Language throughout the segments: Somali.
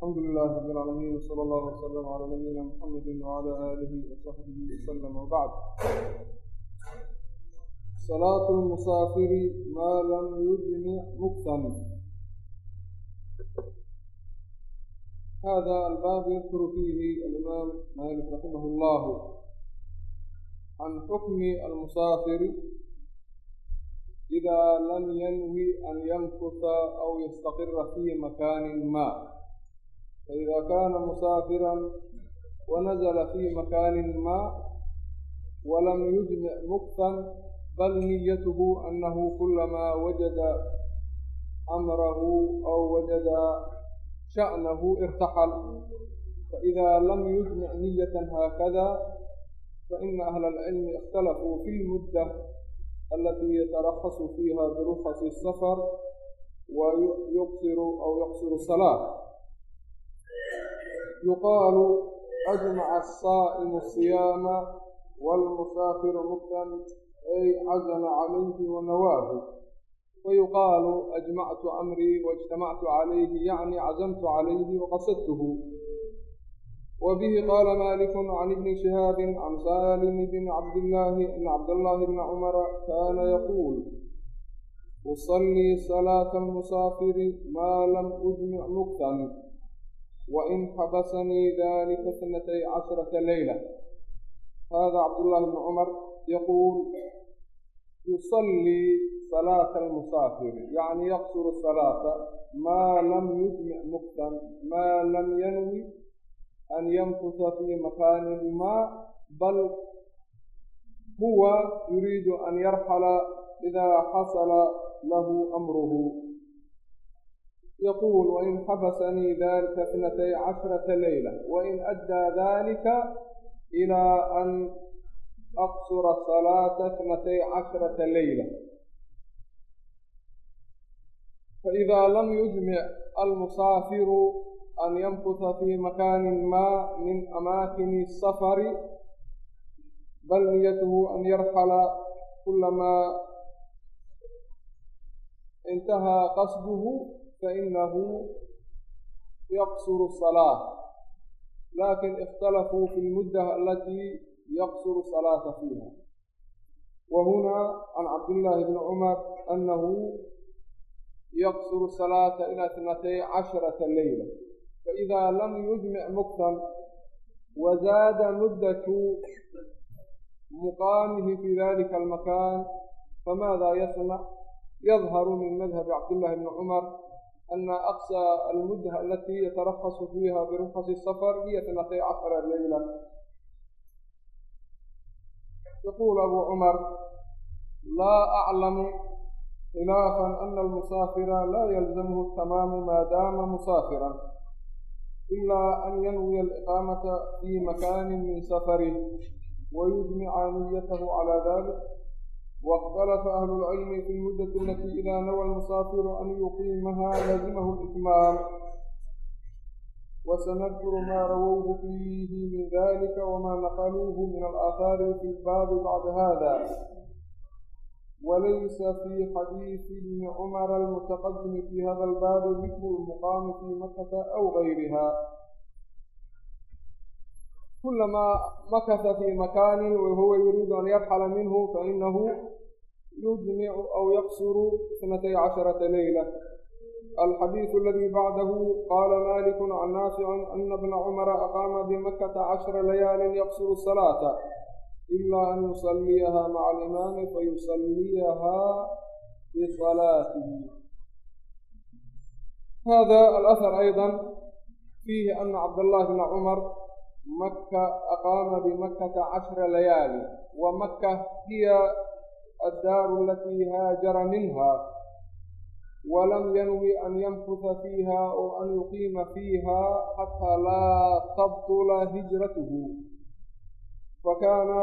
alxamdu lilahi rab اlcaalamiin wsala allahu wslm cala nabiyina mxamedi wcala aalihi wasaxbihi wslm wbacd salaatu lmusaafiri maa lam yujmic muktan hada albaab yadkuru fiihi alimaam malik raximah اllah can xukmi almusaafiri ida lam yanwi an yamkuta aw yastaqira fi makaanin ma فإذا كان مسافرا ونزل في مكان ما ولم يجمع نقطا بل نيته أنه كلما وجد أمره أو وجد شأنه ارتحل فإذا لم يجمع نية هكذا فإن أهل العلم اختلفوا في المدة التي يترخص فيها برخص السفر ويقصر أو يقصر الصلاة yuqaalu ajmaca asaa'imu asiyaama waalmusaafiru muftan ay cazama calayhi wanawaahu fayuqaalu ajmactu amrii waijtamactu calayhi yacni cazamtu calayhi waqasadtuhu وbه qال mالك عن بن شhهاaب عن sالم بن عبdاللhi بن cabdاللhi بن cمر kاna yقuل أصلي صلاaة المsافر ma lm أجmع mgtn wain xabasanii dalika snatay cashrata leyla hada cabdullahi bn cumar yaquul yusalii salaata almusaafiri yacni yaqsuru salaata maa lam yujmic muktan maa lam yanwi an yamkusa fi makaanin ma bal huwa yuriidu an yarxala idaa xasala lahu amruhu يقول وإن حبسني ذلك اثنتي عشرة ليلة وإن أدى ذلك إلى أن أقصر الصلاة اثنتي عشرة ليلة فإذا لم يجمع المسافر أن يمكث في مكان ما من أماكن السفر بل نيته أن يرحل كلما انتهى قصده فإنه يقصر الصلاة لكن اختلفوا في المدة التي يقصر الصلاة فيها وهنا عن عبد الله بن عمر أنه يقصر الصلاة إلى اثنتي عشرة ليلة فإذا لم يجمع مكتا وزاد مدة مقامه في ذلك المكان فماذا يصنع؟ يظهر من مذهب عبد الله بن عمر أن أقصى المدة التي يترخص فيها برخص السفر هي اثنتي عشر ليلة يقول أبو عمر لا أعلم خلافا أن المسافر لا يلزمه التمام ما دام مسافرا إلا أن ينوي الإقامة في مكان من سفره ويجمع نيته على ذلك waاkhtalafa ahlu lcilmi fi lmuddati alati ida nawa almusaafiru an yuqiimaha lazimahu litmaam wasanadkuru maa rawowhu fiihi min dalika wama naqaluuhu min alaahaari fi lbaabi bacda hada walaysa fi xadiisi bni cumara almutaqadimi fi hada albaabi dikru lmuqaami fi makata aw gayriha kulamaa makasa fi makaanin wahuwa yuriidu an yarxala minhu fainahu yujmicu aw yaqsuru itnatay casharata leyla alxadiidu aladi bacdahu qaala maliku can naaficin ana bna cumara aqaama bimakata cashra layaalin yaqsuru salaata ila an yusaliyaha maca alimaami fayusaliyaha bisalaatihi hada alahar ayضa fiihi ana cabdallahi bna cumar maka aqaama bimakata cashra layaali wa maka hiya addaaru alatii haajara minha. Walam yanwi an yamkusa fiiha o an yuqiima fiiha xataa laa tabtula hijratuhu. Fakana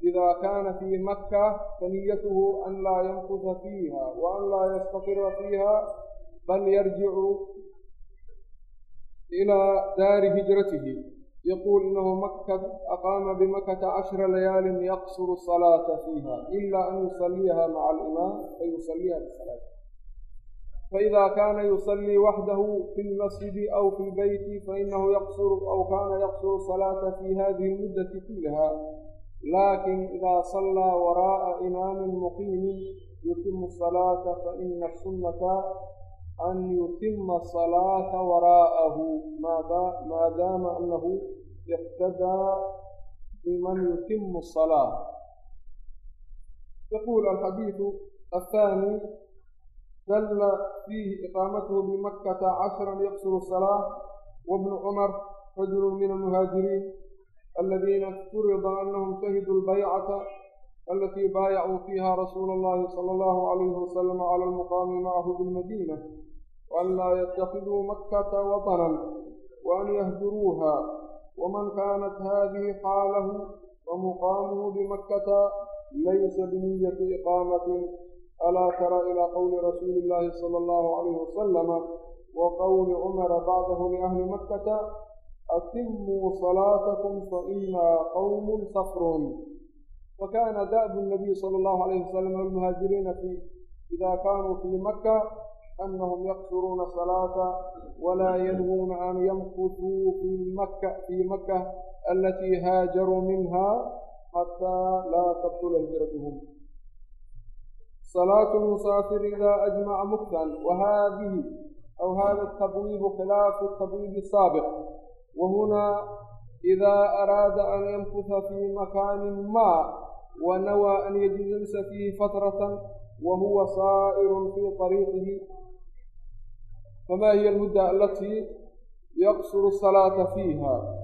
ida kana fi maka faniyatuhu an laa yamkusa fiiha wa an laa yastaqira fiiha bal yarjicu ilaa daari hijratihi يقول إنه مكة أقام بمكة عشر ليال يقصر الصلاة فيها إلا أن يصليها مع الإمام فيصليها بصلاة فإذا كان يصلي وحده في المسجد أو في البيت فإنه يقصر أو كان يقصر الصلاة في هذه المدة كلها لكن إذا صلى وراء إمام مقيم يتم الصلاة فإن السنة أن يتم الصلاة وراءه ما دام أنه اقتدى بمن يتم الصلاة يقول الحديث الثاني dل فيه إقاamته بمكة عشرا يqصر الصلاة وابن عمر رجل من المهاجرين الذين فرض أنهم شهدوا البيعة التي باayعوا فيها رsuuل اللhi صلى الله عليه وسلم على المقام معه بالمدينة وأn laa يتخذوا مكة وطنا وأن يهجروها ومن كانت هذه xاaله ومقامه بمكة laysa بنية إقاamة alaa tara ilaa qowli rasuuli illaahi sala allahu calayhi wasalama wa qowli cumara bacdahu liahli makkata atimuu salaatakum fainaa qowmun safrun fakaana da'bu nabiy sala allahu alayhi wasalam almuhaajiriina idaa kaanuu fii makka anahum yaksuruuna asalaata walaa yanwuuna an yamkutuu fii makka alatii haajaruu minhaa xataa laa tabtula hijratuhum salaaة الmusaafir ida ajmaca muktan wahadihi aw hada الtabwibu khilaafu الtabwibi الsaabiq wahunaa إida araada an yamkuta fii makaani ma ونوى أن يجلس فيه فترة وهو صائر في طريقه فما هي المدة التي يقصر الصلاة فيها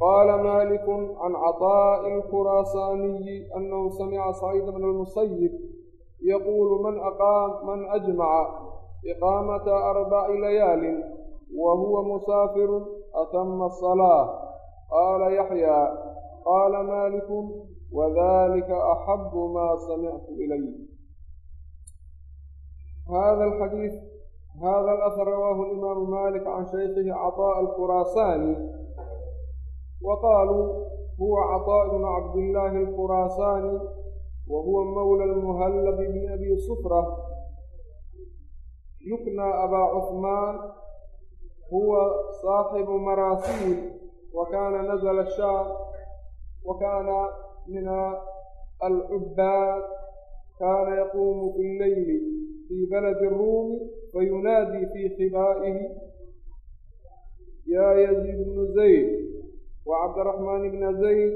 قال مالك عن عطاء الخراساني أنه سمع صعيد بن المسيب يقول من أقام من أجمع إقامة أربع ليال وهو مسافر أتم الصلاة قال يحيى قال مالك وذلك أحب ما سمعت إليه هذا الحديث هذا الأثر رواه الإمام مالك عن شيخه عطاء الخراساني وقالوا هو عطاء بن عبد الله الخراساني وهو مولى المهلب بن أبي صفرة يكنى أبا عثمان هو صاحب مراسيل وكان نزل الشام الsham wakana min alcubaad kana yaqumu fi اlleyli fi baladi الrumi fayunaadi fi khibaa'ihi ya yزيid bnu zayd وعبد الرحمن بن زيد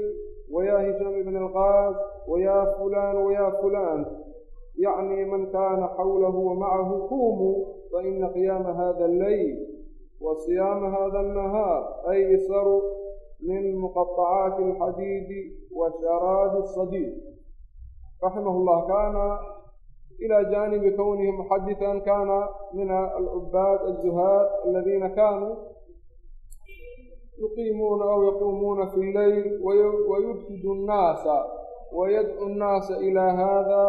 ويا هشام بن القاس ويا فلان ويا فلان يعني من كان حوله ومعه قوموا فإن قيام هذا الليل وصيام هذا النهار min muqaطacaati alxadiidi wa sharaabi الصadiid raximah اllah kana ilى janibi kownihi muxadiثa kana min alcubaad aلzuhaad aladiina kanuu yuqiimuuna aw yaquumuuna fi اlleyl wayufsidu الnaasa wayadcu الnaasa ilى hada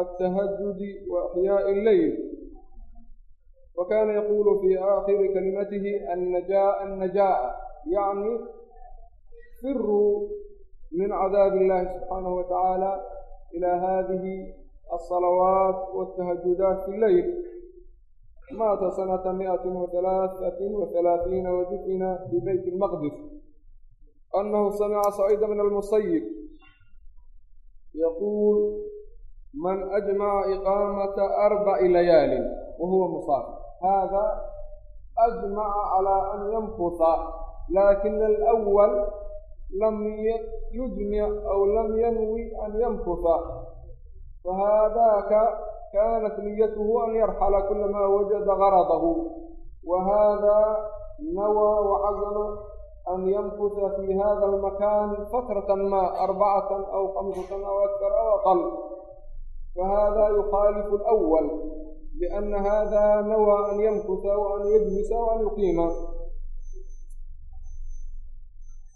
altahajudi waaxyaaءi اlleyl wakana yaqulu fi aakhiri kalimatihi annajaa annajaa'a yani firuu min cadaab illaahi subxaanahu wa tacaala ilaa haadihi alsalawaat waltahajudaat fi leyl maata sanata miatin wa halaahatin wa halaaiina wa difina fi beyt ilmaqdis anahu samica saciida bna almusayib yaquul man ajmaca iqaamata arbaci layaalin wa huwa musaafir hada ajmaca calaa an yanfusa laakina alwal lam yujmic aw lam yanwi an yamkusa fahadaka kanat niyatuhu an yarxala kulamaa wajada garadahu wa hada nawaa wacazama an yamkusa fi hada almakan fatratan ma arbacatan aw khamsatan aw aktar aw aqal fahada yukhaalifu alawal liana hada nawaa an yamkusa wa an yajlisa wa an yuqiima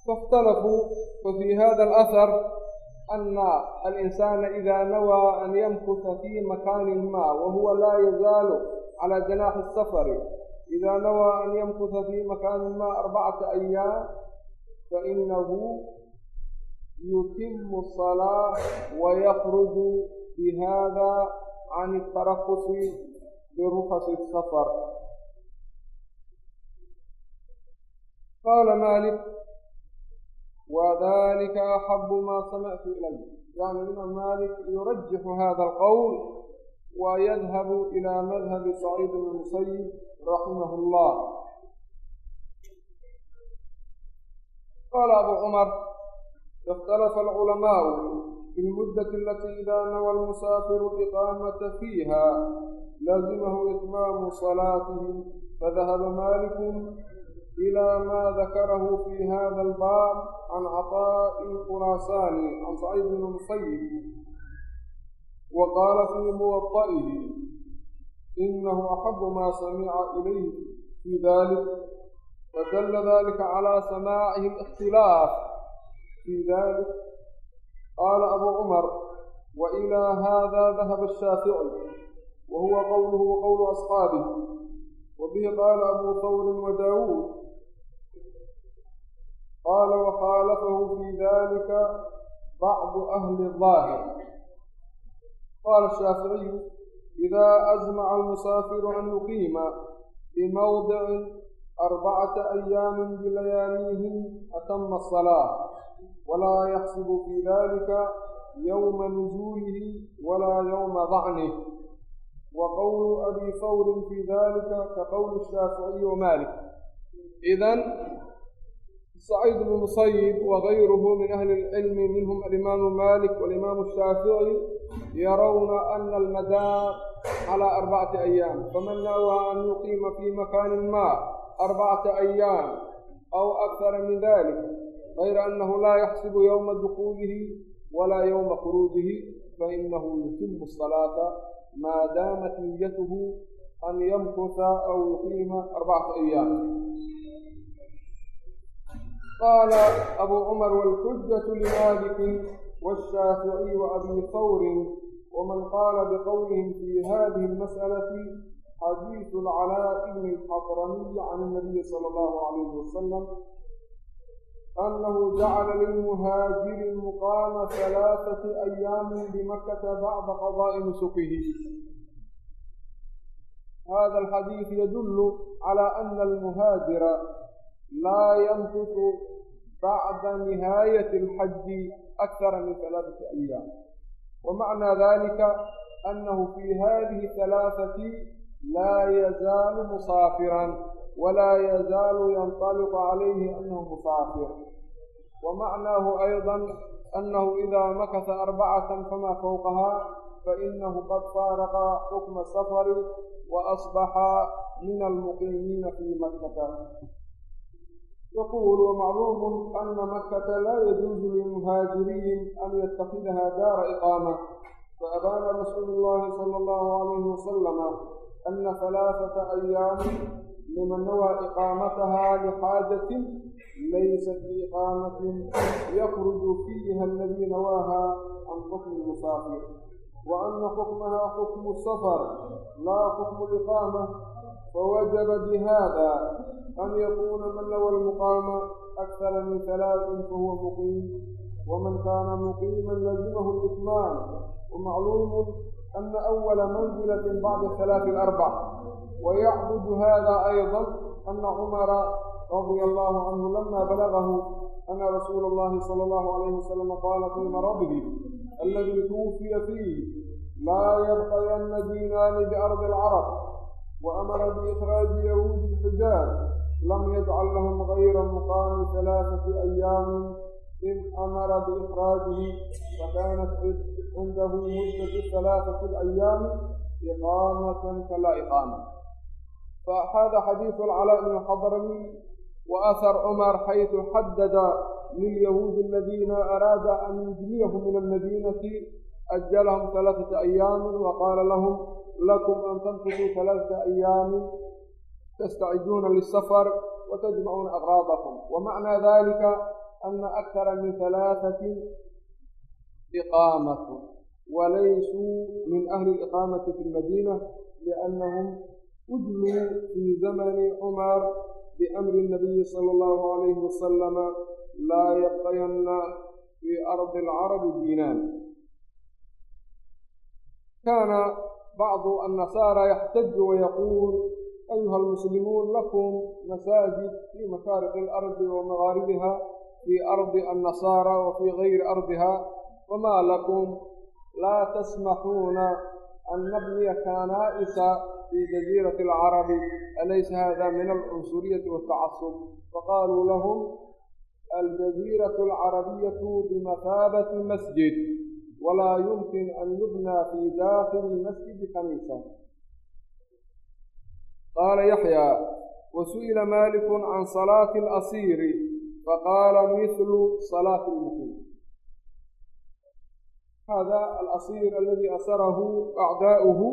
فاختلفوا ففي هذا الأثر أن الإنسان إذا نوى أن يمكث في مكان ما وهو لا يزال على جناح السفر إذا نوى أن يمكث في مكان ما أربعة أيام فإنه يتم الصلاة ويخرج بهذا عن الترخص برخص السفر قال مالك وذلك أحب ما سمعت إليه يعني الإمام مالك يرجح هذا القول ويذهب إلى مذهب سعيد بن المسيب رحمه الله قال أبو عمر اختلف العلماء في المدة التي إذا نوى المسافر الإقامة فيها لزمه إتمام صلاته فذهب مالك إلى ما ذكره في هذا الباب عن عطاء الخراساني عن سعيد بن المسيب وقال في موطئه إنه أحب ما سمع إليه في ذلك فدل ذلك على سماعه الاختلاف في ذلك قال أبو عمر وإلى هذا ذهب الشافعي وهو قوله وقول أصحابه وبه قال أبو ثور وداود قال وخالفه في ذلك بعض أهل الظاهر قال الشافعي إذا أزمع المسافر أن يقيم في موضع أربعة أيام بلياليهم أتم الصلاة ولا يحسب في ذلك يوم نزوله ولا يوم ضعنه وقول أبي ثور في ذلك كقول الشافعي ومالك إذن saciid bn musayib wagayruhu min ahli اlcilmi minhum alimaamu malik walimaamu shaafici yarowna ana almadaar calى arbacati ayaam faman nawaha an yuqiima fi makani ma arbacata ayaam aw akara min dalik gayra anahu laa yaxsibu ywma dukuulihi wala ywma khuruujihi fainahu yusimu الsalaata maa daamat niyatuhu an yamkusa aw yuqiima arbacata ayaam قال أبو عمر والحجة لمالك والشافعي وأبي ثور ومن قال بقولهم في هذه المسألة حديث العلاء بن الحضرمي عن النبي صلى الله عليه وسلم أنه جعل للمهاجر المقام ثلاثة أيام بمكة بعد قضاء نسكه هذا الحديث يدل على أن المهاجر laa yamkutu bacda nihaayati alxaji akthara min halaaثati ayaam wa macnaa dalika annahu fii hadihi halaaثati laa yazaalu musaafiran walaa yazaalu yanطaliqu calayhi annahu musaafir wa macnaahu ayضa annahu idaa makasa arbacata famaa fowqahaa fainahu qad faaraqa xukma asafari wa asbaxa min almuqiimiina fii makkata يقول ومعلوم أن مكة لا يجوز للمهاجرين أن يتخذها دار إقامة فأبان رسول الله صلى الله عليه وسلم أن ثلاثة أيام لمن نوى إقامتها لحاجة ليست بإقامة يخرج فيها الذي نواها عن حكم المسافر وأن حكمها حكم السفر لا حكم الإقامة فوجب بهذا أن يكون من نوى المقام أكثر من ثلاث فهو مقيم ومن كان مقيما لزمه الإتمام ومعلوم أن أول منزلة بعد الثلاث الأربع ويعبد هذا أيضا أن عمر رضي الله عنه لما بلغه أن رسول الله صلى الله عليه وسلم قال في مرضه الذي توفي فيه لا يبقين دينان بأرض العرب وأمر بإخراج يهود الحجاز lam yajcal lahum gayra muqaami halaaثati ayaamin id amara biikraajihi fakaanat cindahu muddatu halaaثati alayaami iqaamatan kala iqaama فهذا حديث العلاء بن الحضرمي وأثر عمر حيث حدد لليهود الذين أراد أن يجنيهم من المدينة أجلهم ثلاثة أيام وقال لهم لكم أن تمكثوا ثلاثة أيام تستعدون للسفر وتجمعون أغراضكم ومعنى ذلك أن أكثر من ثلاثة إقامة وليسوا من أهل الإقامة في المدينة لأنهم أجلوا في زمن عمر بأمر النبي صلى الله عليه وسلم لا يبقين في أرض العرب دينان كان بعض النصارى يحتج ويقول lakum masaajid fii mashaariqi alardi wa magaaribiha fii ardi annasaara wa fii gayri ardiha wamaa lakum laa tasmaxuuna an nabniya kanaa'isa fii jaziirati alcarabi alaysa hada min alcunsuriyati waltacasub faqaaluu lahum aljaziiratu alcarabiyatu bimathaabati masjid walaa yumkin an yubnaa fii daakili masjidi kaniisa qaala yaxyaa wasu'ila malikun can salaati alasiiri faqaala mihlu salaati lmuqiim hada alasiir aladi asarahu acdaa'uhu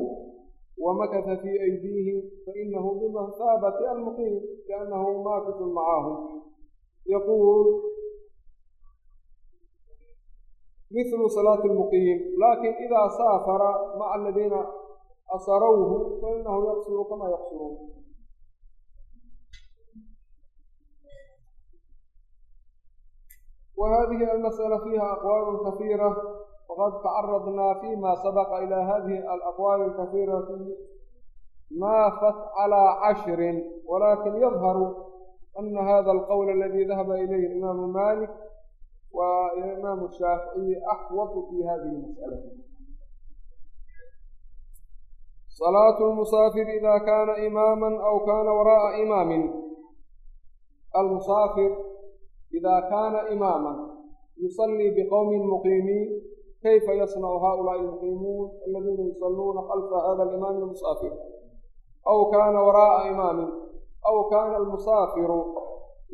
wamakasa fii aydiihim fainahu bimathaabati almuqiim liannahu maakisun macaahum yaquul mihlu salaati lmuqiim laakiin idaa saafara maca aladiina asarowhu fainahu yaqsuru kamaa yaqsuruun وهذه المسألة فيها أقوال كثيرة وقد تعرضنا فيما سبق إلى هذه الأقوال الكثيرة ما فت على عشر ولكن يظهر أن هذا القول الذي ذهب إليه الإمام مالك والإمام الشافعي أحوط في هذه المسألة صلاة المسافر إذا كان إماما أو كان وراء إمام المسافر إذا كان إماما يصلي بقوم مقيمين كيف يصنع هؤلاء المقيمون الذين يصلون خلف هذا الإمام المسافر أو كان وراء إمام أو كان المسافر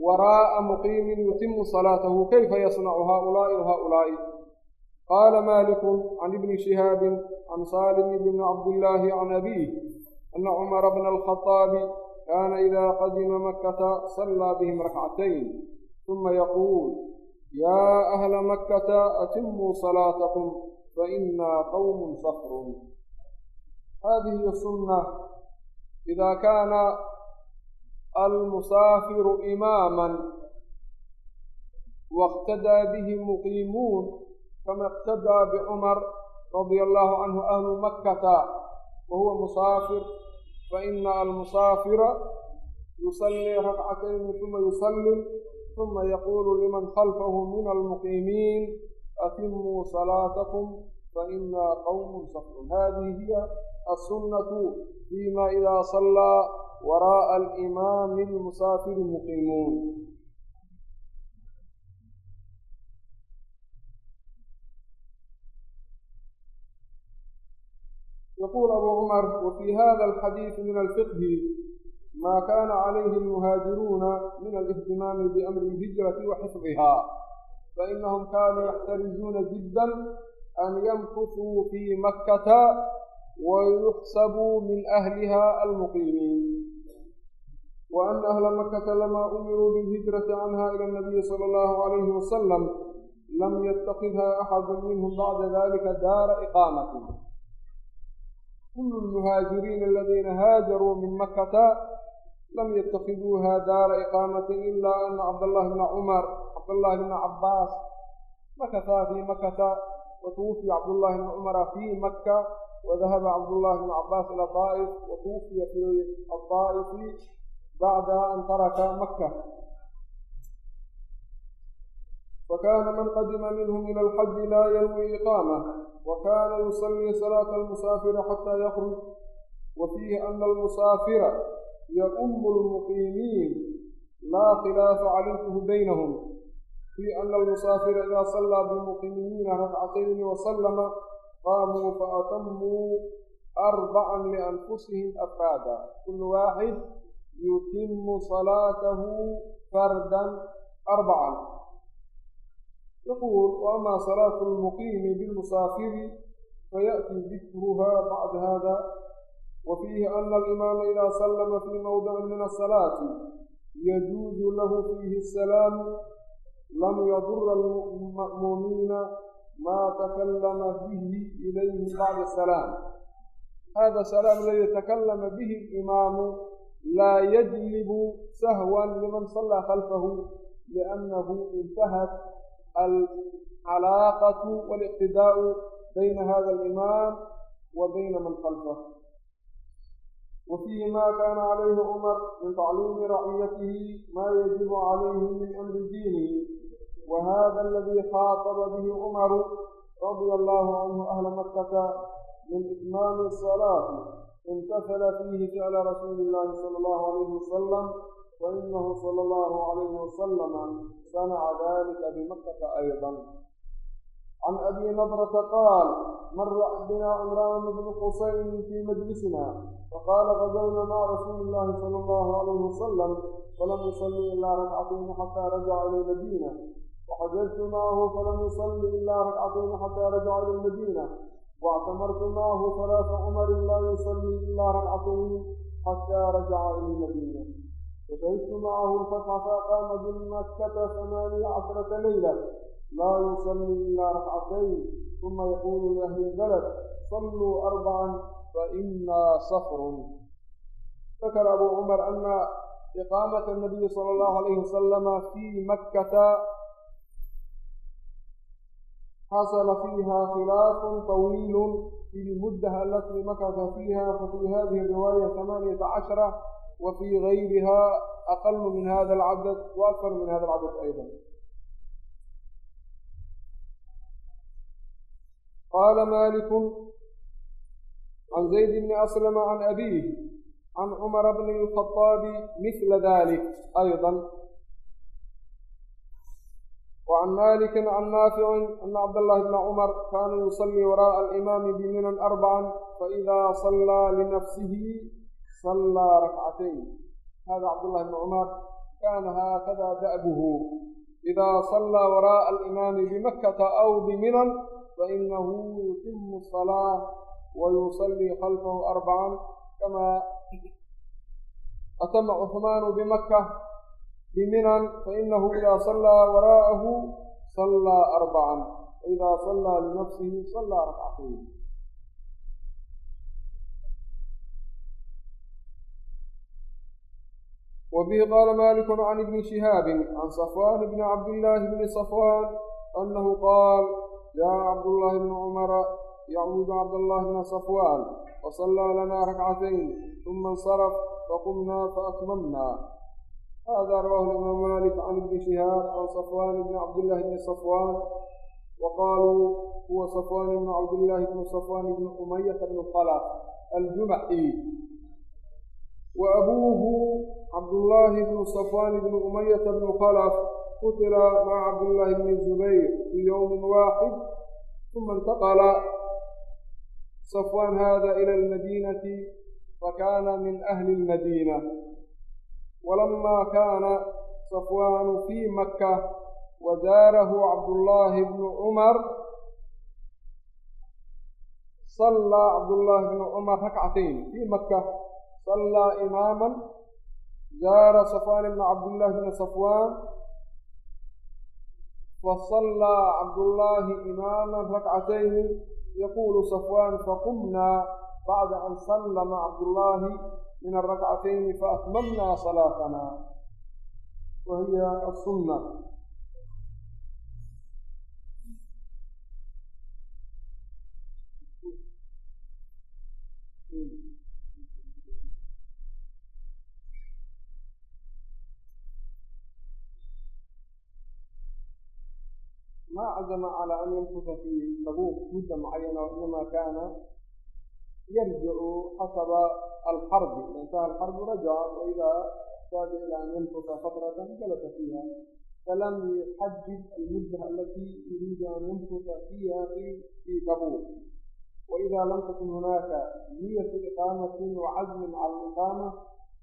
وراء مقيم يتم صلاته كيف يصنع هؤلاء وهؤلاء قال مالك عن ابن شهاب عن سالم بن عبد الله عن أبيه أن عمر بن الخطاب كان إذا قدم مكة صلى بهم ركعتين ثم يقول يا أهل مكة أتموا صلاتكم فإنا قوم صخر هذه السنة إذا كان المسافر إماما واقتدى به مقيمون كما اقتدى بعمر رضي الله عنه أهل مكة وهو مسافر فإن المسافر يصلي ركعتين ثم يسلم ثم يقول لمن خلفه من المقيمين أتموا صلاتكم فإنا قوم صفر هذه هي السنة فيما إذا صلى وراء الإمام المسافر المقيمون يقول أبو عمر وفي هذا الحديث من الفقه ما كان عليه المهاجرون من الاهتمام بأمر الهجرة وحفظها فإنهم كانوا يحترزون جدا أن يمكثوا في مكة ويحسبوا من أهلها المقيمين وأن أهل مكة لما أمروا بالهجرة عنها إلى النبي صلى الله عليه وسلم لم يتخذها أحد منهم بعد ذلك دار إقامة كل المهاجرين الذين هاجروا من مكة لم يتخذوها دار إقامة إلا أن عبد الله بن عمر عبد الله بن عباس مكثا في مكة وتوفي عبد الله بن عمر في مكة وذهب عبد الله بن عباس إلى الطائف وتوفي في الطائف فكان من قدم منهم إلى الحج لا ينوي إقامة وكان يصلي صلاة المسافر حتى يخرج وفيه أن المسافر يؤم المقيمين لا خلاف علمته بينهم في أن المسافر إذا صلى بالمقيمين ركعتين وسلم قاموا فأتموا أربعا لأنفسهم أفرادا كل واحد يتم صلاته فردا أربعا يقول وأما صلاة المقيم بالمسافر فيأتي ذكرها بعد هذا وفيه أن الإمام إذا سلم في موضع من الصلاة يجوز له فيه السلام لم يضر المأمومين ما تكلم به إليه بعد السلام هذا السلام الذي تكلم به الإمام لا يجلب سهوا لمن صلى خلفه لأنه انتهت alcalaaqatu waliqtidaa'u bayna hada alimaam wa bayna man khalfah وفيه ما كان عليه عمر من تعليم رعيته ما يجب عليه من أمر دينه وهذا الذي خاطب به عمر رضي الله عنه أهل مكة من إتمام الصلاة امتثل فيه فعل رسول الله صلى الله عليه وسلم فإنه صلى الله عليه وسلم صنع ذلك بمكة أيضا عن أبي نضرة قال مر بنا عمران بن حسين في مجلسنا فقال غزونا مع رسول الله صلى الله عليه وسلم فلم يصلي إلا ركعتين حتى رجع إلى المدينة وحججت معه فلم يصلي إلا ركعتين حتى رجع إلى المدينة واعتمرت معه ثلاث عمر لا يصلي إلا ركعتين حتى رجع إلى المدينة وشهدت معه الفتح فأقام بمكة ثمانية عشرة ليلة لا يصلي إلا ركعتين ثم يقول لأهل البلد صلوا أربعا فإنا صفر ذكر أبو عمر أن إقامة النبي صلى الله عليه وسلم في مكة حصل فيها خلاف طويل في المدة التي مكث فيها ففي هذه الرواية ثمانية عشرة wa fii gayrihaa aqalu min hada alcadad wa akfaru min hada alcadad aydan qaala maaliku can zayd bni aslama can abiih can cumara bni alkhaaabi mila dalik ayضa وعن مالك عن نافع أن عبد الله بن عمر كان يصلي وراء الإمام بمنى أربعا فإذا صلى لنفسه صلى ركعتين هذا عبد الله بن عمر كان هكذا دأبه إذا صلى وراء الإمام بمكة أو بمنى فإنه يتم الصلاة ويصلي خلفه أربعا كما أتم عثمان بمكة بمنى فإنه إذا صلى وراءه صلى أربعا وإذا صلى لنفسه صلى ركعتين وبه قال مالك عن ابن شهاب عن صفوان بن عبد الله بن صفوان أنه قال جاء عبد الله بن عمر يعود عبد الله بن صفوان فصلى لنا ركعتين ثم انصرف فقمنا فأتممنا هذا رواه الإمام مالك عن ابن شهاب عن صفوان بن عبد الله بن صفوان وقالوا هو صفوان بن عبد الله بن صفوان بن أمية بن خلف الجمحي wa abuuhu cabdullaahi bnu safwaan bni umayata bnu khalaf qutila maca cabdullaahi bni zubayr fii yowmin waaxid uma intaqala safwaan hada ila almadiinati fakaana min ahli almadiina walamaa kaana safwaanu fii makka wazaarahu cabdullaahi bnu cumar sallaa cabdullaahi bnu cumar rakcatayn fii makka صلى إماما زار صفوان بن عبد الله بن صفوان فصلى عبد الله إماما ركعتين يقول صفوان فقمنا بعد أن سلم عبد الله من الركعتين فأتممنا صلاتنا وهي السنة ما عزم على أن يمكث في تبوك مدة معينة وإنما كان يرجع حسب الحرب إذا انتهى الحرب رجع وإذا احتاج إلى أن يمكث فترة جلس فيها فلم يحدد المدة التي يريد أن يمكث فيها في في تبوك وإذا لم تكن هناك نية إقامة وعزم على الإقامة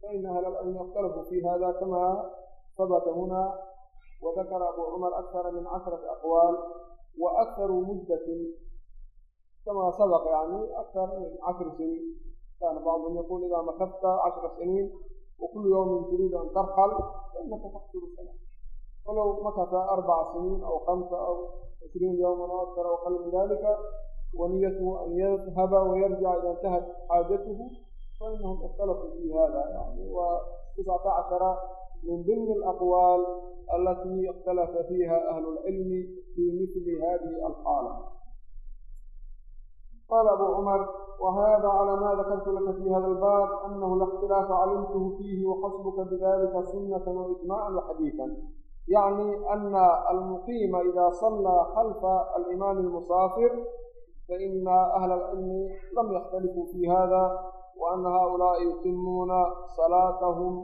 فإن أهل العلم اختلفوا في هذا كما ثبت هنا وذكر أبو عمر أكثر من عشرة أقوال وأكثر مدة كما سبق يعني أكثر من عشر سنين كان بعضهم يقول إذا مكثت عشر سنين وكل يوم تريد أن ترحل فإنك تقتل السلام ولو مكث أربع سنين أو خمسة أو عشرين يوما أو أكثر أو أقل من ذلك ونيته أن يذهب ويرجع إذا انتهت حاجته فإنهم اختلفوا في هذا يعني و19 min dimni alaqwaal alatii ikhtalafa fiiha ahlu lcilmi fii mili hadihi alxaala qaala abu cumar wahada calaa ma dakartu laka fii hada albaab anahu lakhtilaafa calimtuhu fiihi waxasbuka bidalika sunnata waijmacan waxadiikan yacni ana almuqiima ida sallaa khalfa alimaami almusaafir faina ahla alcilmi lam yakhtalifuu fii hada waana haulaa'i yutimuuna salaatahum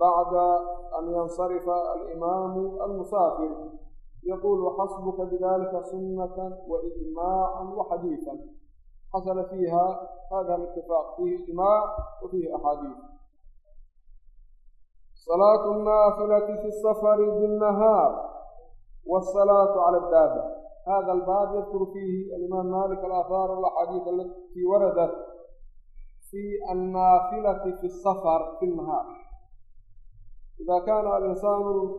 بعد أن ينصرف الإمام المسافر يقول حسبك بذلك سنة وإجماعا وحديثا حصل فيها هذا الاتفاق فيه إجماع وفيه أحاديث صلاة النافلة في السفر بالنهار والصلاة على الدابة هذا الباب يذكر فيه الإمام مالك الآثار والأحاديث التي وردت في النافلة في السفر في النهار إذا كان الإنسان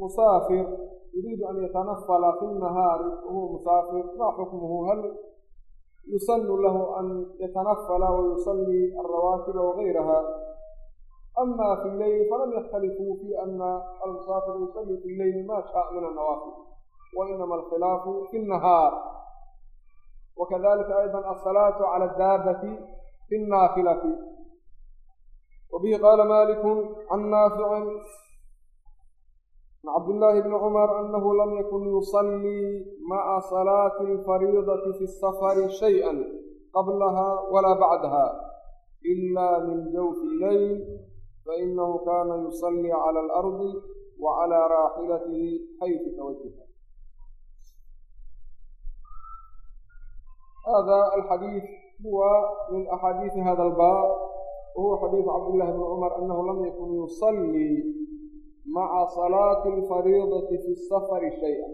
مسافر يريد أن يتنفل في النهار وهو مسافر ما حكمه هل يسن له أن يتنفل ويصلي الرواتب وغيرها أما في الليل فلم يختلفوا في أن المسافر يصلي في الليل ما شاء من النوافل وإنما الخلاف في النهار وكذلك أيضا الصلاة على الدابة في النافلة وبه قال مالك عن نافع عن عبد الله بن عمر أنه لم يكن يصلي مع صلاة الفريضة في السفر شيئا قبلها ولا بعدها إلا من جوف الليل فإنه كان يصلي على الأرض وعلى راحلته حيث توجه هذا الحديث هو من أحاديث هذا الباب wahuwa xadiidu cabdillaahi bni cumar annahu lam yakun yusallii maca salaati alfariidati fi safari shay-a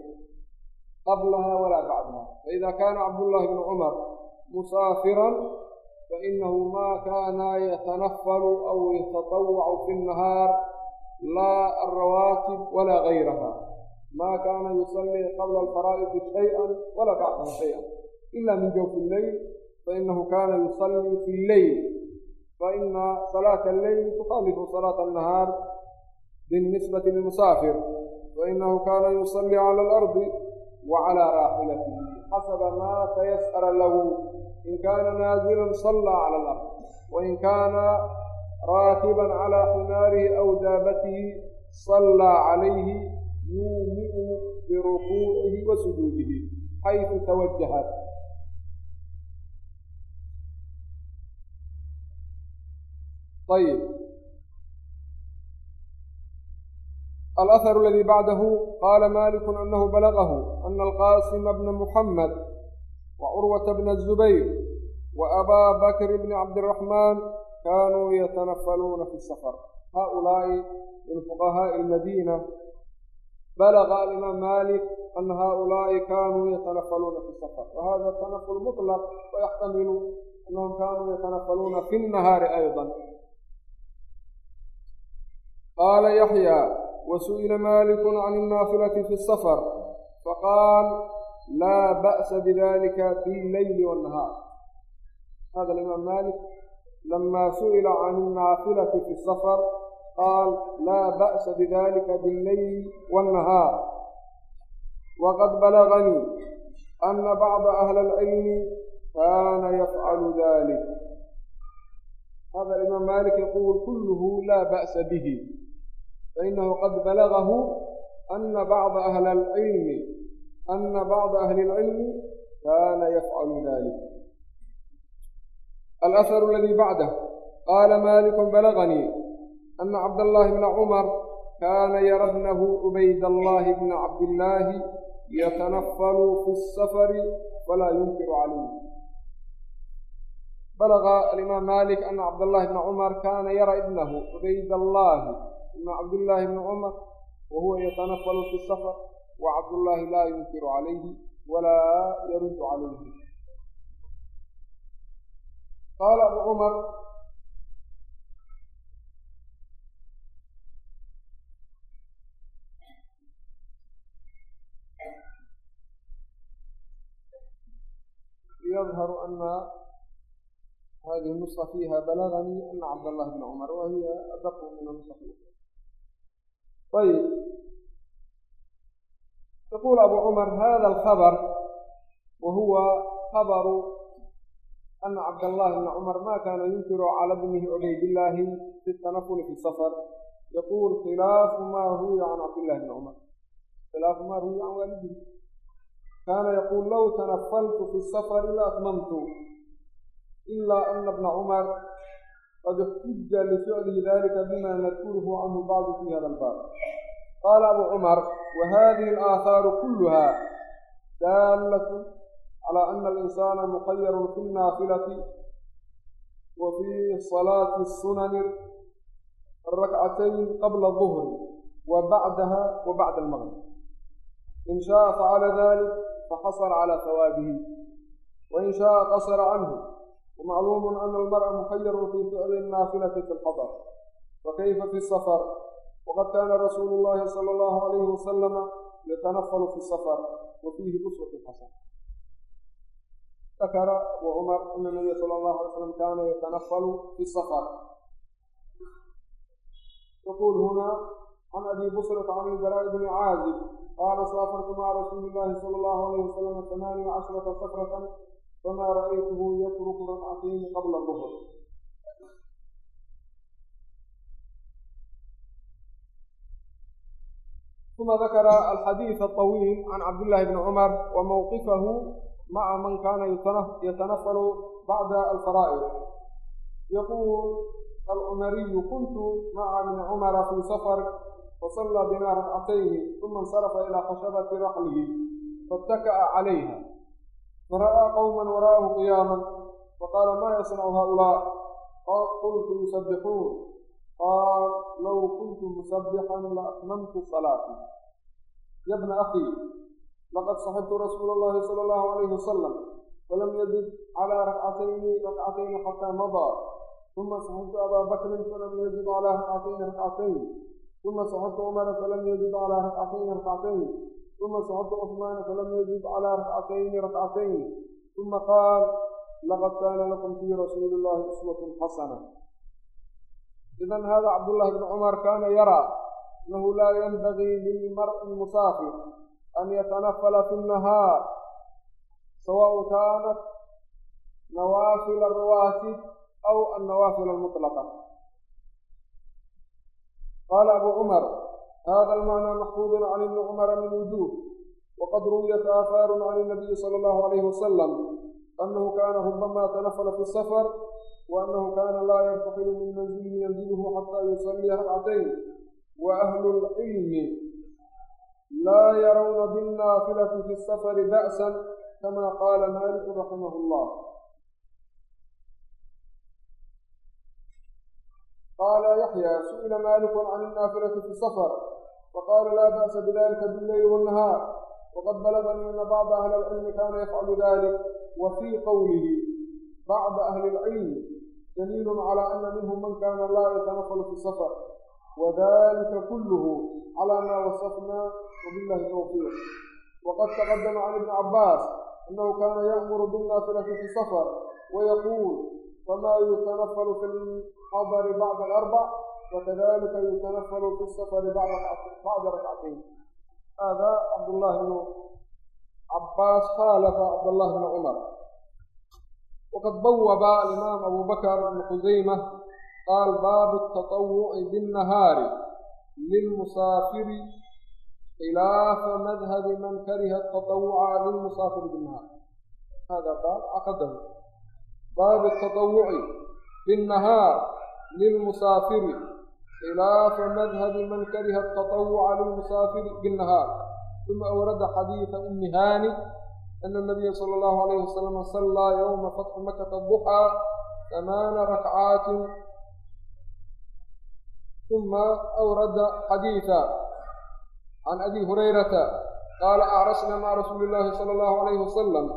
qablaha walaa bacdaha faida kaana cabdullaahi bnu cumar musaafiran fainahu maa kaana yatanafalu aw yatatawacu fi nnahaar laa alrawaatib walaa gayraha maa kaana yusallii qabla alfaraa'idi shay-an walaa bacdaha shay-an ila min jawfi illeyl fainahu kaana yusallii fi lleyl فإن صلاة الليل تخالف صلاة النهار بالنسبة للمسافر فإنه كان يصلي على الأرض وعلى راحلته حسب ما تيسر له إن كان نازلا صلى على الأرض وإن كان راكبا على حماره أو دابته صلى عليه يومئ بركوعه وسجوده حيث توجهت طيب الأثر الذي بعده قال مالك أنه بلغه أن القاسم بن محمد وعروة بن الزبير وأبا بكر بن عبد الرحمن كانوا يتنفلون في السفر هؤلاء من فقهاء المدينة بلغ الإمام مالك أن هؤلاء كانوا يتنفلون في السفر وهذا التنفل مطلق ويحتمل أنهم كانوا يتنفلون في النهار أيضا قال يحيى وسئل مالك عن النافلة في السفر فقال لا بأس بذلك بالليل والنهار هذا الإمام مالك لما سئل عن النافلة في السفر قال لا بأس بذلك بالليل والنهار وقد بلغني أن بعض أهل العلم كان يفعل ذلك هذا الإمام مالك يقول كله لا بأس به فإنه قد بلغه أن بعض أهل العلم أن بعض أهل العلم كان يفعل ذلك الأثر الذي بعده قال مالك بلغني أن عبد الله بن عمر كان يرهنه عبيد الله بن عبد الله يتنفل في السفر فلا ينكر عليه بلغ الإمام مالك أن عبد الله بن عمر كان يرى ابنه عبيد الله ibnu cabdillaahi bni cumar wa huwa yatanafalu fi safar wa cabdullaahi laa yunkiru calayhi walaa yaruddu calayhi qaala abu cumar يظهر أن هذه النسخة فيها بلغني أن عبد الله بن عمر وهي أدق من النسخ ayb yaquul abu cumar hada alkhabr wa huwa khabaru ana cabdallahi bna cumar ma kana yunkiru cala bnihi cubaydillaahi fi tanafuli fi safar yaquul khilaafu ma ruwiya can cabdillahi bni cumar khilaafu ma ruwiya can waalidih kaana yaquul low tanafaltu fi safari la atmamtu ila ana bna cumar qad اxtuja lificlihi dalika bima nadkuruhu canhu bacdu fi hada albaab qaala abu cumar wa hadihi alaathaaru kuluha daalatu calى ana alinsana muqayarun fi اnnaafilati wa fi salaati الsunani الrakcatayn qabla الظhri wa bacdaha wa bacda almgrib in shaءa facala dalik faxasla calى hawaabihi wain shaءa qasra canhu ومعلوم أن المرء مخير في فعل النافلة في الحضر وكيف في السفر وقد كان رسول الله صلى الله عليه وسلم يتنفل في السفر وفيه أسوة حسنة ذكر أبو عمر أن النبي صلى الله عليه وسلم كان يتنفل في السفر يقول هنا عن أبي بصرة عن البراء بن عازب قال سافرت مع رسول الله صلى الله عليه وسلم ثمانية عشرة سفرة فما رأيته يترك ركعتين قبل الظهر ثم ذكر الحديث الطويل عن عبد الله بن عمر وموقفه مع من كان يتنفل بعد الفرائض يقول العمري كنت مع ابن عمر في سفر فصلى بنا ركعتين ثم انصرف إلى خشبة رحله فاتكأ عليها ورأى قوما وراءه قياما وقال ما يصنع هؤلاء قال قلت يسبحون قال لو كنت مسبحا لأتممت صلاتي يا ابن أخي لقد صحبت رسول الله صلى الله عليه وسلم ولم يزد على ركعتين ركعتين حتى مضى ثم صحبت أبا بكر فلم يزد على ركعتين ركعتين ثم صحبت عمر فلم يزد على ركعتين ركعتين ثم صحبت عثمان فلم يزد على ركعتين ركعتين ثم قال لقد كان لكم في رسول الله أسوة حسنة إذا هذا عبد الله بن عمر كان يرى أنه لا ينبغي للمرء المسافر أن يتنفل في النهار سواء كانت نوافل الرواتب أو النوافل المطلقة قال أبو عمر هذا المعنى محفوظ عن ابن عمر من وجوه وقد رويت آثار عن النبي صلى الله عليه وسلم أنه كان ربما تنفل في السفر وأنه كان لا يرتحل من منزله ينزله حتى يصلي ركعتين وأهل العلم لا يرون بالنافلة في السفر بأسا كما قال مالك رحمه الله قال يحيى سئل مالك عن النافلة في السفر وقالوا لا بأس بذلك بالليل والنهار وقد بلغني أن بعض أهل العلم كان يفعل ذلك وفي قوله بعض أهل العلم دليل على أن منهم من كان لا يتنفل في السفر وذلك كله على ما وصفنا وبالله التوفيق وقد تقدم عن ابن عباس أنه كان يأمر بالنافلة في السفر ويقول فما يتنفل في الحضر بعد الأربع وkadalika yutnafl fi safr bacda rakcatain hada cabdاllahi bn cabaas khalafa cabdاllahi bn cmar wqad bawaba alimaam abu bakr bn qudayma qaal baabu الtaطawuci bالnahaari lilmusaafiri khilaafa madhabi man kariha الtaطawuca lilmusaafiri bالnahaar hada baab caqadahu baabu الtaطawuci bالnahaar lilmusaafiri التطوع بالنهار للمسافر خلاف مذهب من كره التطوع للمسافر بالنهار ثم أورد حديث أم هاني أن النبي صلى الله عليه وسلم صلى يوم فتح مكة الضحى ثمان ركعات ثم أورد حديثا عن أبي هريرة قال أعرسنا مع رسول الله صلى الله عليه وسلم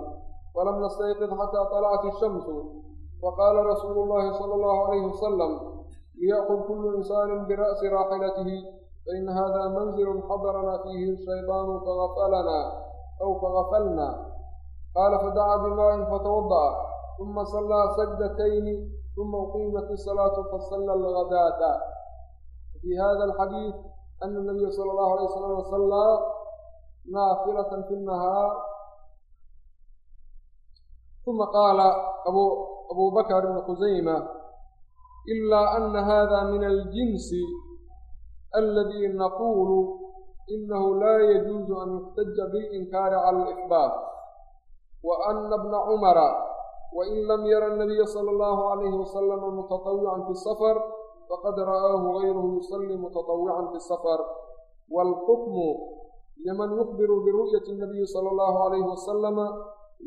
ولم نستيقظ حتى طلعت الشمس فقال رسول الله صلى الله عليه وسلم ليأخذ كل إنسان برأس راحلته فإن هذا منزل حضرنا فيه الشيطان فغفلنا أو فغفلنا قال فدعا بماء فتوضأ ثم صلى سجدتين ثم أقيمت الصلاة فصلى الغداة في هذا الحديث أن النبي صلى الله عليه وسلم صلى نافلة في النهار ثم قال أبو, أبو بكر بن خزيمة ilaa ana hada min aljinsi aladi naqulu inahu laa yajuuzu an yuxtaja bilinkaari cala alihbaat wa ana bna cumara wain lam yara anabiya sala allahu alayhi wasalama mutatawican fi safar faqad ra'aahu gayruhu yusalli mutatawican fi safar waalxukmu liman yukhbiru biru'yati الnabiyi sala allahu alayhi wasalama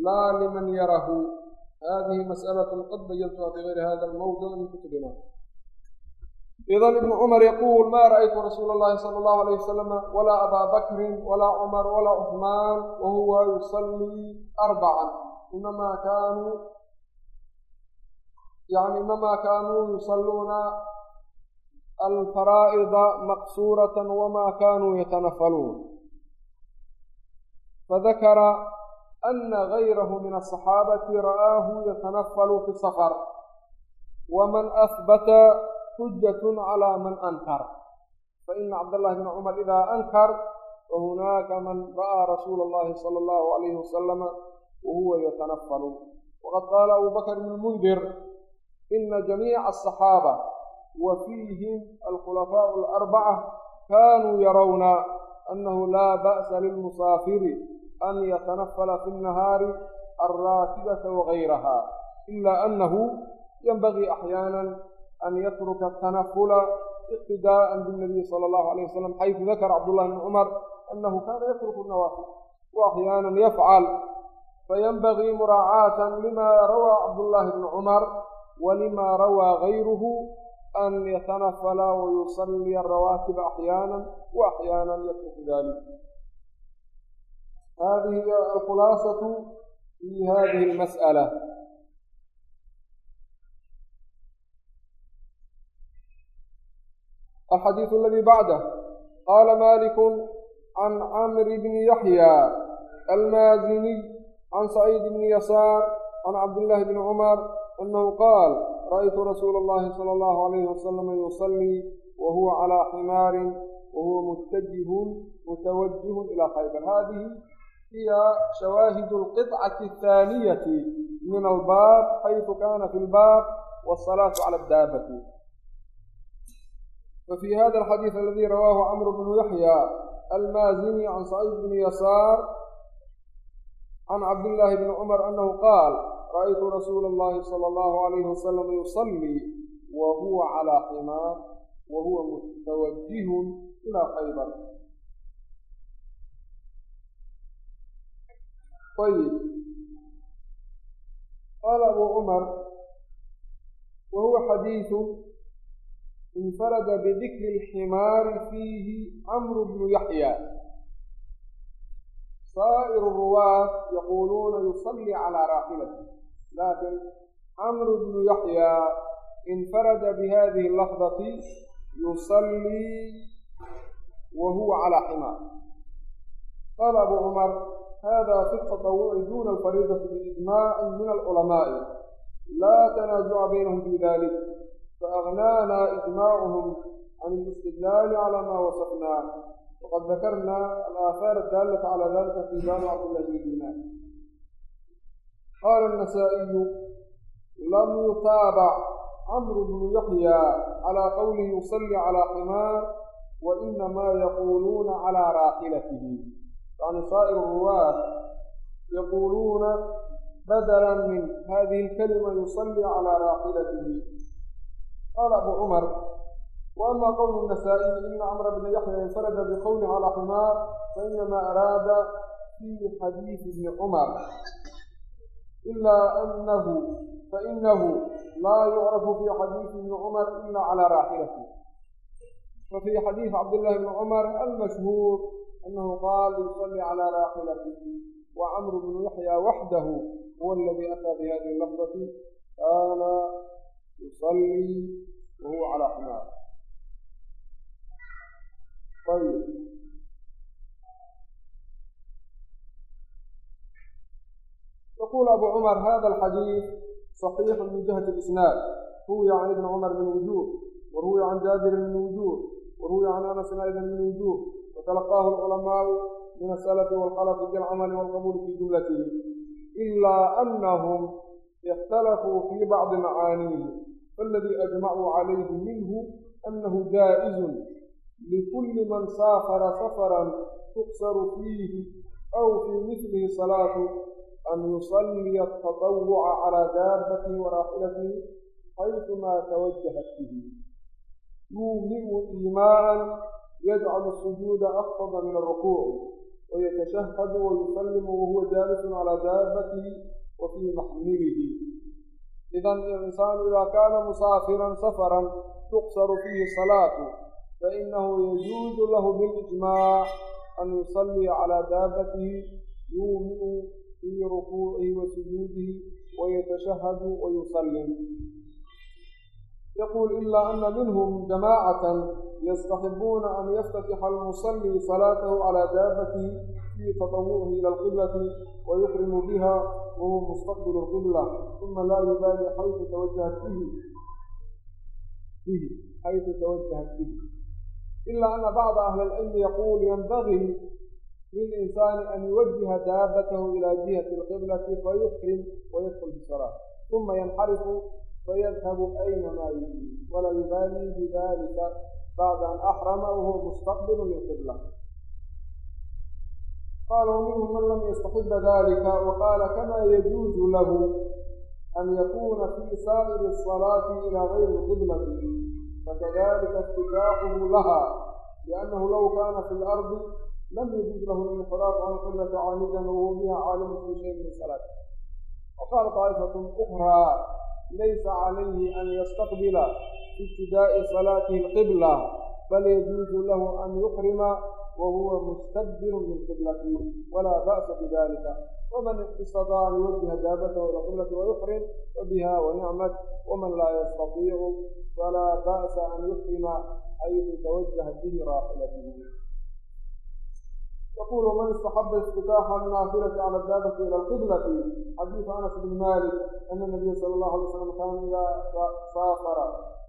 laa liman yarahu hadihi masأlaة qad bayantuha fi غayri hada اlmawduc min kutubina idan ibn cumar yaquul ma ra'aytu rasuula اllahi salى اllahu عalayه wasalama walaa abaa bakrin walaa cumar walaa cuثmaan wahuwa yusalii arbacan inamaa kaanuu yani inamaa kaanuu yusaluuna alfaraa'ida maqsuurata wama kaanuu yatanafaluun fadakara ana gayrahu min asaxaabati ra'aahu yatanafalu fi safar waman ahbata xujatun calaa man ankar faina cabdallahi bna cumar idaa ankar fahunaaka man ra'aa rasuula allahi sala allahu alayhi wasalama wahuwa yatanafalu waqad qaala abu bakr bn mundir ina jamiica asaxaaba wa fiihim alkhulafaau alarbaca kaanuu yarawna annahu laa ba'sa lilmusaafiri an yatanafala fi nnahaari alraakibata wagayraha ila annahu yanbagii axyaana an yatruka atanafula iqtidaءa bالnabiyi salى اllahu alayh wasalam xayثu dakara cabdullahi bn cumar anahu kana yatruku nawaafil waaxyaana yafcal fayanbagii muraacaata lima rawaa cabdullahi bn cumar walima rawaa gayruhu an yatanafala wayusaliya rawaatiba axyaana waaxyaana yatruku dalik alkhulaasatu fi hadihi almas'ala alxadiidu aladi bacdah qaala maliku can camri bni yaxya almaaziniy can saciid bni yasaar can cabdillahi bni cumar anahu qaal ra'aytu rasuula allahi sala allahu alayhi wasalama yusallii wa huwa calaa ximaarin wa huwa mutajihun mutawajihun ilaa khaybar hadihi hiya shawaahid alqطcati athaaniyati min albaab xayثu kana fi lbaab wالsalaatu cala addaabati fafi hada alxadiid aladi rawaahu camr bnu yaxya almaazini can saciid bni yasaar can cabdillaahi bni cumar anahu qaal ra'aytu rasuula اllahi salى allahu alayhi wasalam yusallii wa huwa calaa ximaar wa huwa mutawajihun ilaa khaybar ayib qaala abu cumar wa huwa xadiidu infarada bidikri alximaari fiihi camru bnu yaxya saa'iru ruwaat yaquuluuna yusalli calaa raaqibati laakiin camru bnu yaxya infarada bihadihi lafdati yusallii wa huwa calaa ximaar qaala abu cumar hada fi taطawuci duna alfariidati biijmaaci min alculamaa'i laa tanaazuca baynahum fi dalik faagnaana ijmaacuhum can alistidlaali cala ma wasafnaa waqad dakarna alaahaar adaalata cala dalika fi bni diinaar qaala anasaa'iyu lam yutaabac camru bnu yaxya calaa qowlihi yusalli calaa ximaar wa inamaa yaquuluuna calaa raaqilatihi yani saa'ir ruwaat yaquuluuna badala min hadihi alkalima yusalli calaa raaqilatihi qaala abu cumar wa ama qowlu nasaa'iyi ina camra bna yaxya infarada biqowli calaa ximaar fainama araada fi xadiidi bni cumar ilaa anahu fainahu laa yucrafu fi xadiidi bni cumar ila calaa raaxilatihi fafi xadiidi cabdillahi cumar almashhuur أنه قال يصلي على راحلته وعمر بن يحيى وحده هو الذي أتى بهذه اللفظة كان يصلي وهو على حمار طيب يقول أبو عمر هذا الحديث صحيح من جهة الإسناد روي عن ابن عمر من وجوه وروي عن جابر من وجوه وروي عن أنس أيضا من وجوه وتلقاه العلماء من السلف والخلف بالعمل والقبول في جملته إلا أنهم اkhtalafuu fii bacdi macaaniihi faladii ajmacuu calayhi minhu anahu jaa'izu likuli man saafara safaran tuksaru fiihi aw fii mihlihi salaatu an yusalliya atatawuca calaa daabatihi waraaxilatihi xaysumaa tawajahat bihi yuumiu iimaaan yajcalu sujuuda akfada min arukuuci wayatashahadu wayusallimu wahuwa jaalisun calaa daabatihi wa fii maxmilihi idan alinsaanu idaa kaana musaafiran safaran tuqsaru fiihi salaatu fainahu yajuuzu lahu bilijmaac an yusalliya calaa daabatihi yuumiu fii rukuucihi wa sujuudihi wayatashahadu wayusallim yaquul ilaa ana minhum jamaacatan yastaxibuuna an yaftatixa almusalli salaatahu calaa daabatihi fii tatawucihi ila alqiblati wayuxrimu biha wahuwa mustaqbilu lqibla uma laa yubaali xaytu tawajahat bihi bihi xaytu tawajahat bihi ilaa ana bacda ahli ilcilmi yaquul yanbagii lilinsaani an yuwajiha daabatahu ila jihati alqiblati fayuxrim wayadkul bisalaa uma yanxarifu fayadhabu aynamaa yuriid walaa yubaali bidalika bacda an axrama wahuwa mustaqbilu lilqibla qaala waminhum man lam yastaxiba dalika waqaala kama yajuuzu lahu an yakuna fii saa'iri asalaati ilaa gayri lqiblati fakadalika iftitaaxuhu laha liannahu law kaana fi lardi lam yajuuz lahu linxiraafu can qiblati caamidan wahuwa biha caalimu fii shayin min salaati waqaala daa'ifatun ukraa laysa calayhi an yastaqbila fi ibtidaa'i salaatihi alqibla bal yajuuzu lahu an yuxrima wahuwa mustadbirun lilqiblati walaa ba'sa bidalika waman iqtadaa an yuwajiha daabatahu ila qiblati wayuxrim fabiha wanicmat waman laa yastatiicu falaa ba'sa an yuxrima xaytu tawajaha bihi raaxilatihi يقول من استحب افتتاح النافلة على الدابة إلى القبلة حديث أنس بن مالك أن النبي صلى الله عليه وسلم كان إذا سافر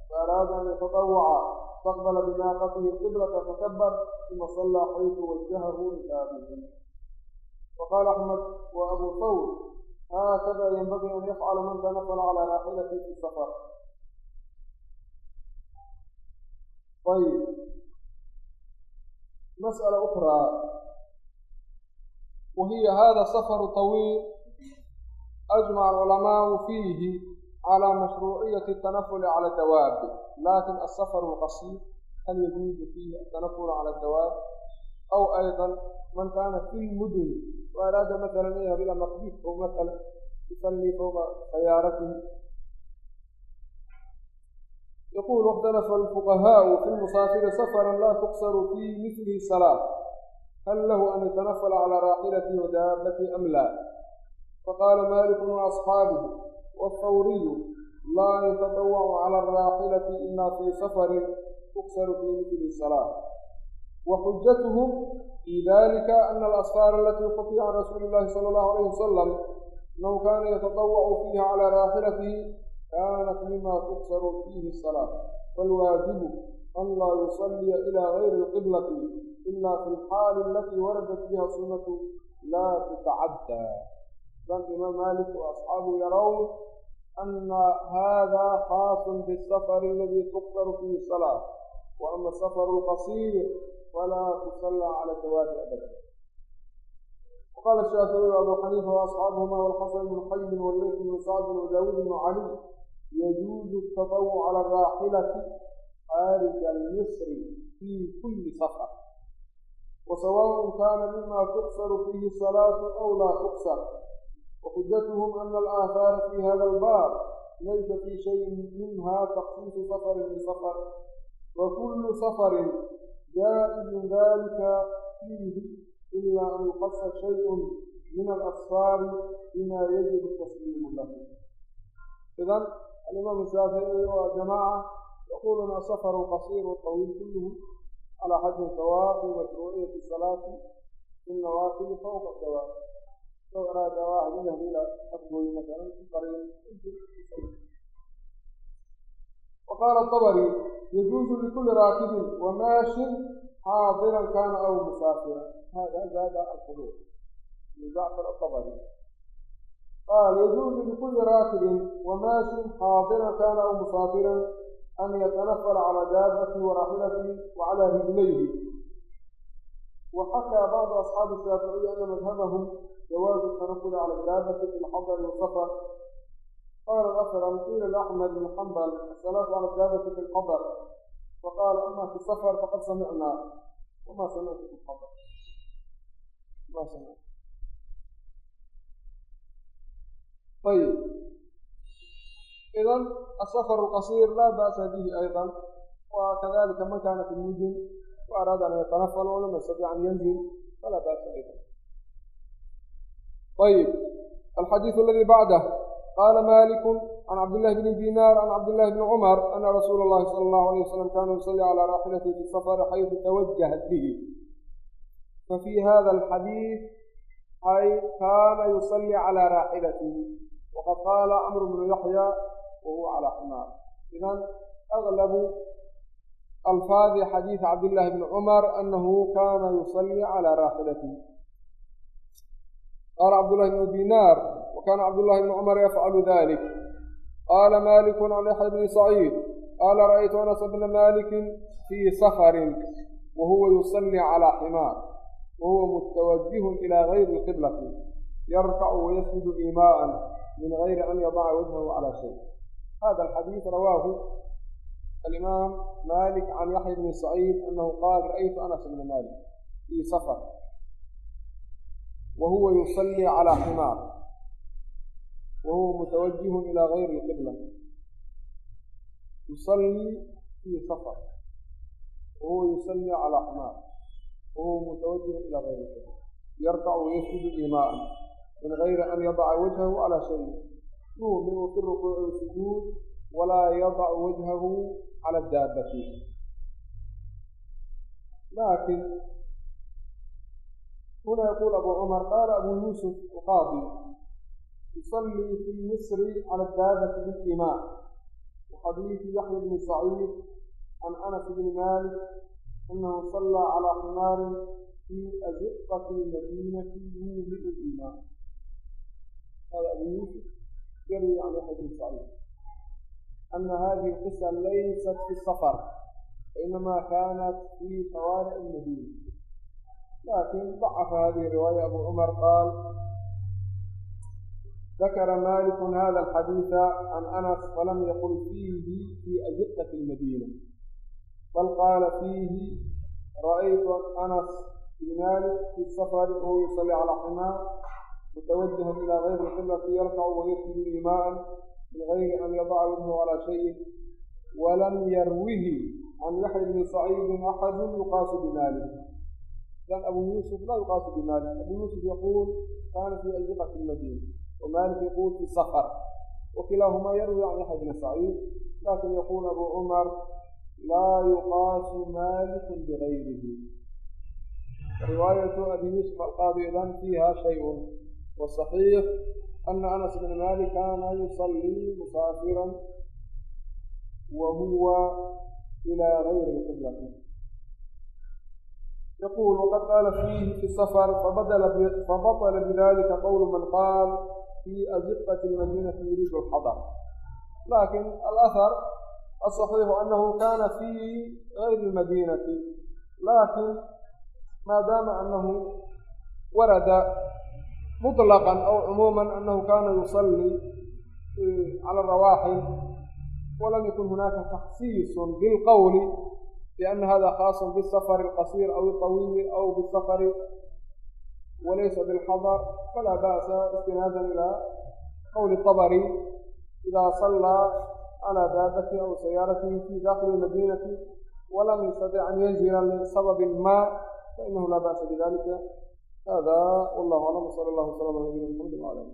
فأراد أن يتطوع استقبل بناقته القبلة فكبر ثم صلى حيث وجهه لكابه وقال أحمد وأبو ثور هكذا ينبغي أن يفعل من تنفل على راحلته في السفر طيب مسألة أخرى وهي هذا سفر طويل أجمع العلماء فيه على مشروعية التنفل على الدواب لكن السفر القصير هل يجوز فيه التنفل على الدواب أو أيضا من كان في المدن وأراد مثلا أن يذهب إلى مقديس أو مثلا يصلي فوق سيارته يقول واختلف الفقهاء في المسافر سفرا لا تقصر في مثله hal lahu an yatanafala calaa raaxilati wa daabati am laa faqaala maaliku waasxaabuhu wahawriyu laa yatadawacu cala araaxilati ilaa fii safarin tuksaru fii mitli salaa وxujathm fي dalika أن الأsfاar اlatي xukiya can rasuuli الlahi slى الlaه عalيه wasalam أnhu kana yataطawcu fiiha calى raaxilatihi kanat mima tuksaru fiihi الصلاة. falwaajibu an laa yusaliya ilaa gayri lqiblati ilaa fi lxaali alatii waradat biha sunnatu laa tutacaddaa dan imaam maalik wa asxaabu yarown ana hada khaasun bisafari aladii tuqtaru fiihi salaa wa safaru lqasiir falaa tusallaa cala dawaabi abadan وqال الشhاaفiعي وأbو xنيiفة وأصxاaبهma والxسن بن حyم واللyث بن sعد وdاود بن علي يجوز التطوع على الراaxلة xaarij almisri fii kulli safra wasawaaء kaana mima tuqsaru fiihi salaatu aw laa tuqsar وxujatهm ana alaahaara fi hada اlbaab laysa fii shayin minha taqsiisu safari min safar wakulu safari jaa'izu dalika fiihi ila an yuqasa shayء min alasfaari bima yajibu tasliimu lahu idan alimaam shaafici waa jamaaca يقولuna sفr qصيr طwيل kulh عlى xaد sawاq مashruuciyaة الصلاaةi bالنawاafiل fوqa sawاq low araada waaxd inhmila afgooy masala ku qariyo وqاla الطbrي يجuز لkuli raakibi وmaashin xاadira aw musaafira hada zada الqlوb لزcفr الطbrي qاl يجuز لkuli raakibin وmaashin xاadira kana aw musaafira an yatanafala calaa daabatihi wa raaxilatihi wa calaa rijlayhi wa xakaa bacdu asxaabi shaaficiyi ana madhabahum jawaazu tanafuli cala daabati fi lxadari wasafar قال الأثر عن قيل لأحمد بن حنبل الصلاة على الدابة في القبر وقال أما في السفر فقد سمعنا. وما سمعت في القبر ما سمعت. طيب idan asafar اlqasir la ba'sa bihi ayضa wakadalika man kana fi mudin وأراد أن يتنفل ولم يستطيع أن ينزل فلا بأس أيضا طيب الحديث الذي بعده قال مالك عن عبد الله بن دينار عن عبد الله بن عمر أن رسول الله صلى الله عليه وسلم كان يصلي على راحلته في السفر حيث توجهت به ففي هذا الحديث أي كان يصلي على راحلته وقد قال عمرو بن يحيى وهو على حمار إذا أغلب alfaadi xadiidi cabdillaahi bni cumar anahu kana yusalii calaa raaxilatihi qaala cabdullahi bnu dinaar wa kaana cabdullahi bni cumar yafcalu dalik qaala maliku can yaxya bni saciid qaala ra'aytu anas bna malikin fii safarin wa huwa yusalii calaa ximaar wa huwa mutawajihun ilaa gayri lqiblati yarkacu wayasjudu iimaa'an min gayri an yadaca wajhahu calaa shay hada alxadiid rawaahu alimaam malik can yaxya bni saciid anahu qaal ra'aytu anas bna malik fii safar wa huwa yusalii calaa ximaar wa huwa mutawajihun ilaa gayri lqibla yusalii fii safar wa huwa yusalii calaa ximaar wa huwa mutawajihun ilaa gayri lqibla yarkacu wayasjudu iimaa'an min gayri an yadaca wajhahu calaa shayin yuuminu fi rukuuci wasujuud walaa yadacu wajhahu cala daabati laakin huna yaquul abu cumar qaala abu yuusuf uqaadi yusallii fi misri cala daabati bilimaa waxadiisi yaxya bni saciid can anas bni malik anahu sallaa calaa ximaarin fii aziqati lmadiinati yuuliu imaa hada abu yuusuf يروي عن يحيى بن سعيد أن هذه القصة ليست في السفر وإنما كانت في شوارع المدينة لكن ضعف هذه الرواية أبو عمر قال ذكر مالك هذا الحديث عن أنس ولم يقل فيه في أجهزة المدينة بل قال فيه رأيت أنس في مالك في السفر وهو يصلي على حمار متوجها إلى غير القبلة يرفع ويسجد من غير أن يضع وجهه على شيء ولم يروه عن يحيى بن سعيد أحد يقاس بمالك كان أبو يوسف لا يقاس بمالك أبو يوسف يقول كان في أزقة المدينة ومالك يقول في صخر وكلاهما يروي عن يحيى بن سعيد لكن يقول أبو عمر لا يقاس مالك بغيره رواية أبي يوسف القاضي إذن فيها شيء shayun wasaxiix ana anas bn malik kana yusalii musaafiran wa huwa ilaa gayri qiblati yaqul waqad qaala fiihi fi safar fabaطla bidalika qowlu man qaal fii aziqati lmadinati yuriidu alxadar laakiin alahar asaxiixu anahu kana fii gayri lmadinati laakiin maadaama anahu warada muطlaqan aw cumuuman anahu kana yusallii e, cala rawaaxil walam yakun hunaaka takhsiisun bilqowli biana hada khaasun bisafari alqasiir aw iطawiili aw bisafari walaysa bilxadar falaa ba'sa istinaadan ilaa qowli طabari idaa sallaa calaa daabatihi aw sayaaratihi fi daakili madinati walam yastadic an yazira lisababi ma fainahu laa ba'sa bidalika hada wallahu aclam wsala allahu wasalam ala nabiyina mxamedi wala ali